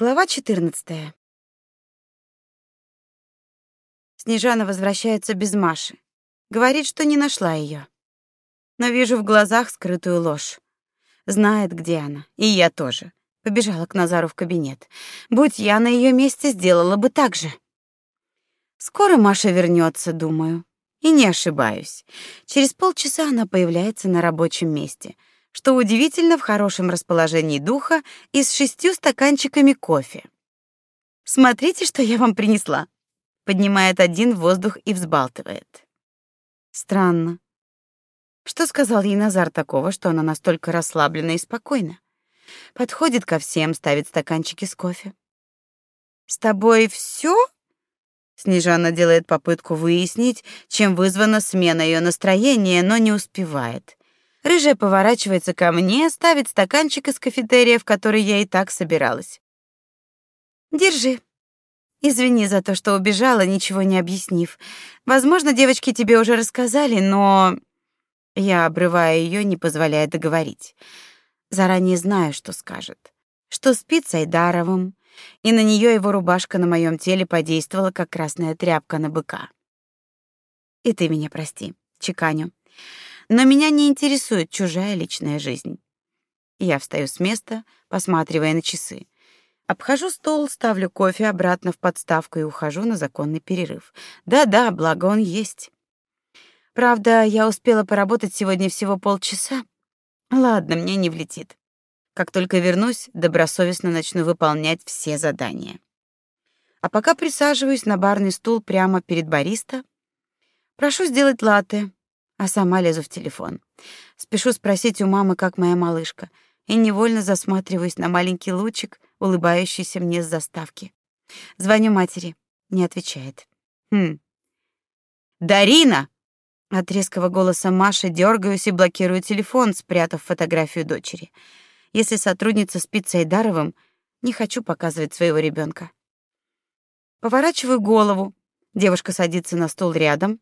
Глава 14. Снежана возвращается без Маши. Говорит, что не нашла ее. Но вижу в глазах скрытую ложь. Знает, где она, и я тоже. Побежала к Назару в кабинет. Будь я на ее месте, сделала бы так же. Скоро Маша вернется, думаю. И не ошибаюсь. Через полчаса она появляется на рабочем месте — что удивительно в хорошем расположении духа и с шестью стаканчиками кофе. Смотрите, что я вам принесла. Поднимает один в воздух и взбалтывает. Странно. Что сказал ей Назар такого, что она настолько расслаблена и спокойна? Подходит ко всем, ставит стаканчики с кофе. С тобой все? Снежана делает попытку выяснить, чем вызвана смена ее настроения, но не успевает. Рыжая поворачивается ко мне, ставит стаканчик из кафетерия, в который я и так собиралась. Держи. Извини за то, что убежала, ничего не объяснив. Возможно, девочки тебе уже рассказали, но я обрываю ее, не позволяя договорить. Заранее знаю, что скажет. Что спит с Айдаровым, и на нее его рубашка на моем теле подействовала, как красная тряпка на быка. И ты меня прости, чеканю но меня не интересует чужая личная жизнь. Я встаю с места, посматривая на часы. Обхожу стол, ставлю кофе обратно в подставку и ухожу на законный перерыв. Да-да, благо он есть. Правда, я успела поработать сегодня всего полчаса. Ладно, мне не влетит. Как только вернусь, добросовестно начну выполнять все задания. А пока присаживаюсь на барный стул прямо перед бариста, прошу сделать латте, а сама лезу в телефон. Спешу спросить у мамы, как моя малышка, и невольно засматриваюсь на маленький лучик, улыбающийся мне с заставки. Звоню матери, не отвечает. Хм. Дарина! От резкого голоса Маши дергаюсь и блокирую телефон, спрятав фотографию дочери. Если сотрудница спит с Айдаровым, не хочу показывать своего ребенка. Поворачиваю голову. Девушка садится на стул рядом,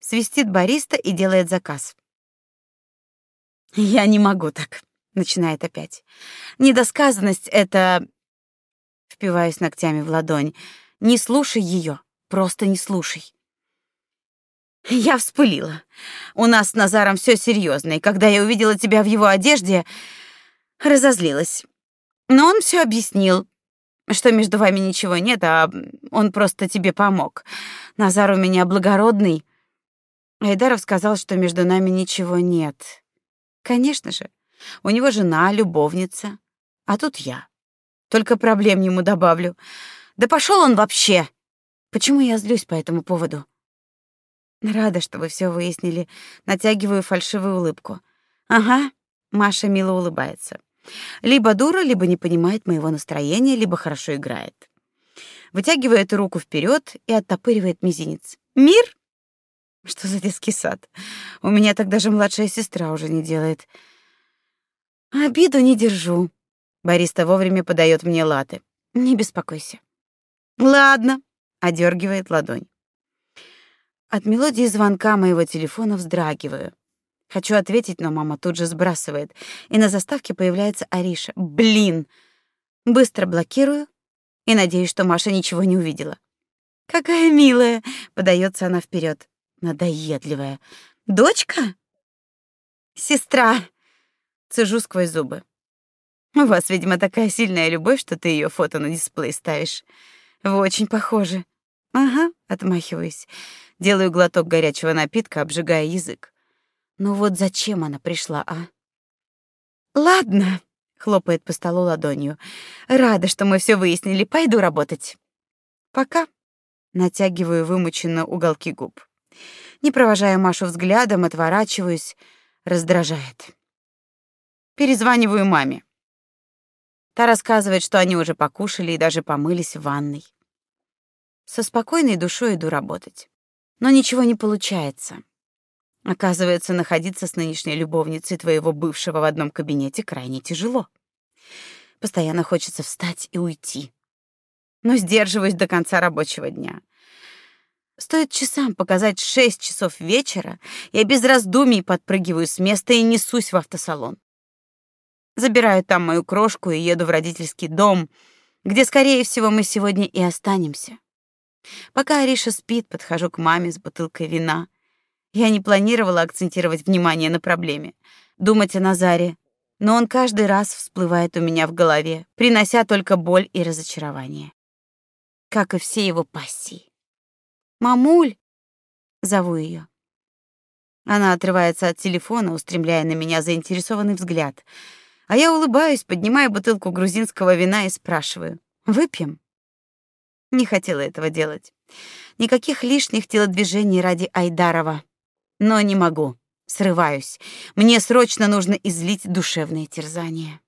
свистит бариста и делает заказ. Я не могу так, начинает опять. Недосказанность это впиваюсь ногтями в ладонь. Не слушай ее, просто не слушай. Я вспылила. У нас с Назаром все серьезно, и когда я увидела тебя в его одежде, разозлилась. Но он все объяснил, что между вами ничего нет, а он просто тебе помог. Назар у меня благородный, Айдаров сказал, что между нами ничего нет. Конечно же, у него жена, любовница, а тут я. Только проблем ему добавлю. Да пошел он вообще. Почему я злюсь по этому поводу? Рада, что вы все выяснили. Натягиваю фальшивую улыбку. Ага, Маша мило улыбается. Либо дура, либо не понимает моего настроения, либо хорошо играет. Вытягивает руку вперед и оттопыривает мизинец. Мир? Что за детский сад? У меня так даже младшая сестра уже не делает. Обиду не держу. Бориста вовремя подает мне латы. Не беспокойся. Ладно, одергивает ладонь. От мелодии звонка моего телефона вздрагиваю. Хочу ответить, но мама тут же сбрасывает, и на заставке появляется Ариша. Блин. Быстро блокирую и надеюсь, что Маша ничего не увидела. Какая милая, подается она вперед. Надоедливая. Дочка? Сестра. Цежу сквозь зубы. У вас, видимо, такая сильная любовь, что ты ее фото на дисплей ставишь. Вы очень похожи. Ага, отмахиваюсь. Делаю глоток горячего напитка, обжигая язык. Ну вот зачем она пришла, а? Ладно, хлопает по столу ладонью. Рада, что мы все выяснили. Пойду работать. Пока. Натягиваю вымученно уголки губ. Не провожая Машу взглядом, отворачиваюсь, раздражает. Перезваниваю маме. Та рассказывает, что они уже покушали и даже помылись в ванной. Со спокойной душой иду работать. Но ничего не получается. Оказывается, находиться с нынешней любовницей твоего бывшего в одном кабинете крайне тяжело. Постоянно хочется встать и уйти. Но сдерживаюсь до конца рабочего дня. Стоит часам показать шесть часов вечера, я без раздумий подпрыгиваю с места и несусь в автосалон. Забираю там мою крошку и еду в родительский дом, где, скорее всего, мы сегодня и останемся. Пока Ариша спит, подхожу к маме с бутылкой вина. Я не планировала акцентировать внимание на проблеме, думать о Назаре, но он каждый раз всплывает у меня в голове, принося только боль и разочарование. Как и все его пассии. «Мамуль!» — зову ее. Она отрывается от телефона, устремляя на меня заинтересованный взгляд. А я улыбаюсь, поднимаю бутылку грузинского вина и спрашиваю: "Выпьем?" Не хотела этого делать. Никаких лишних телодвижений ради Айдарова. Но не могу. Срываюсь. Мне срочно нужно излить душевные терзания.